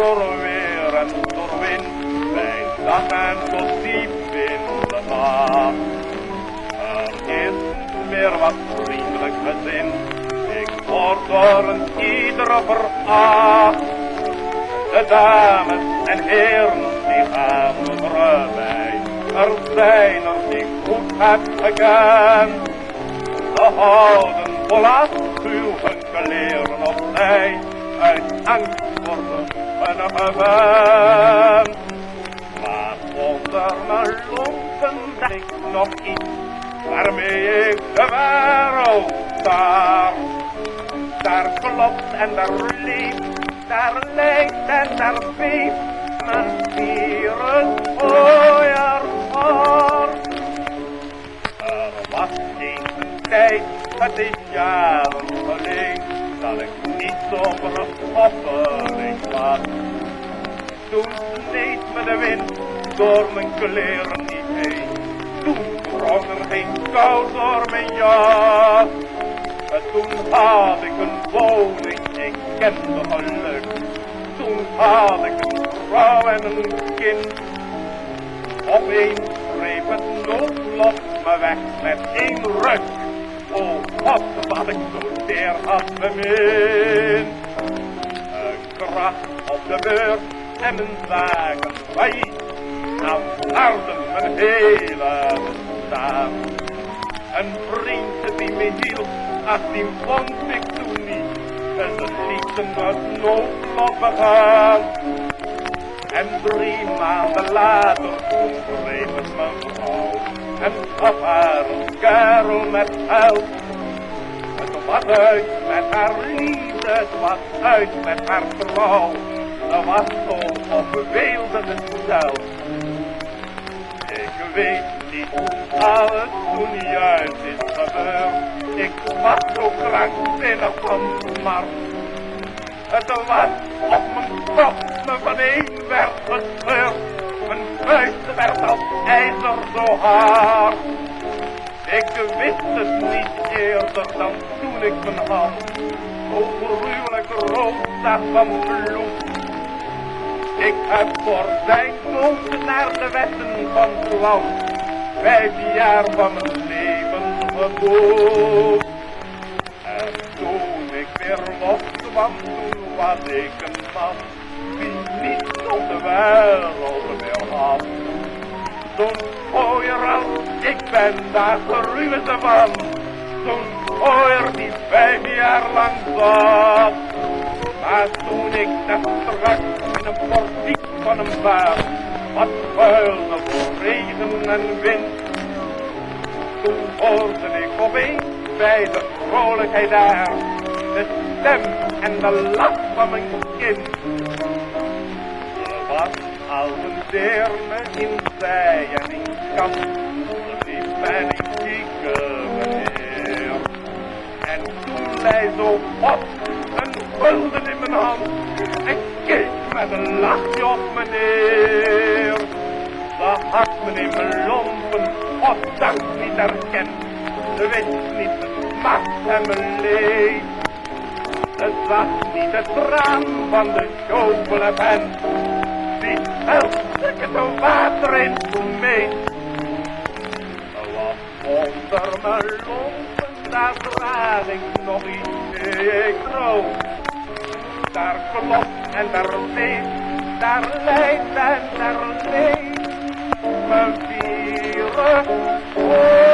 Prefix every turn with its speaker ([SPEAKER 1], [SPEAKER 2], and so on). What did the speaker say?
[SPEAKER 1] Door weer en door wind, bij tot diep in de nacht. Er is meer wat vriendelijk gezin, ik word door een iedere veracht. De dames en heren, die gaan voorbij, er zijn er die goed heb gekend. Ze houden vol afschuw hun kleren op uit angst voor gewend. Maar onder mijn lompen ik nog iets, waarmee ik de wereld daar. Daar klopt en daar leeft, daar lijkt en daar beeft mijn spieren ooier voor. Er was eens een tijd, het is jaren geleden, dat ik zonder oppeling was. Toen sneed me de wind door mijn kleren niet heen. Toen drong er geen kou door mijn jas. En toen had ik een woning, ik kende geluk. Toen had ik een vrouw en een kind. Opeens greep het noodlot me weg met één ruk. Oh God, wat ik zo zeer had bemind. Een kracht op de beurt en mijn zaken. Nou harden mijn hele bestaan. Een vriend die me hield, ach die vond ik toen niet. En ze lieten het noodlot begaan. En drie maanden later, toen het mijn vrouw. En gaf haar een kerel met geld. Het was uit met haar liefde, het was uit met haar trouw. Ze was zo opbeeldig zelf. Ik weet niet hoe alles toen juist is gebeurd. Ik was zo krankzinnig van smart. Het was op mijn kop me van werd gescheurd. Mijn vuist werd als ijzer zo hard. Ik wist het niet eerder dan ik mijn hand zo gruwelijk rood zag van bloed. Ik heb voor zijn dood naar de wetten van het land vijf jaar van mijn leven geboet. En toen ik weer loskwam, toen was ik een man die niet op de wereld meer had. Zo'n gooier als ik ben, daar ze van. Zo'n gooier die vijf jaar lang zat. Maar toen ik net strak in een portiek van een baan, wat vuilde voor regen en wind. Toen hoorde ik opeens bij de vrolijkheid daar, de stem en de lach van mijn kind. Er was al een deerne in zij en in kant, lei zo op een gulden in mijn hand en keek met een lachje op meneer. Ze had in mijn lompen dank niet herkend. Ze wist niet het macht en mijn leed. Ze zag niet het traan van de sjobele pen. Die het water in mee. Ze was onder mijn lompen, daar draag ik nog iets ik droom. Daar klopt en daar leeft, daar lijdt en daar leeft. Mijn vieren, oh.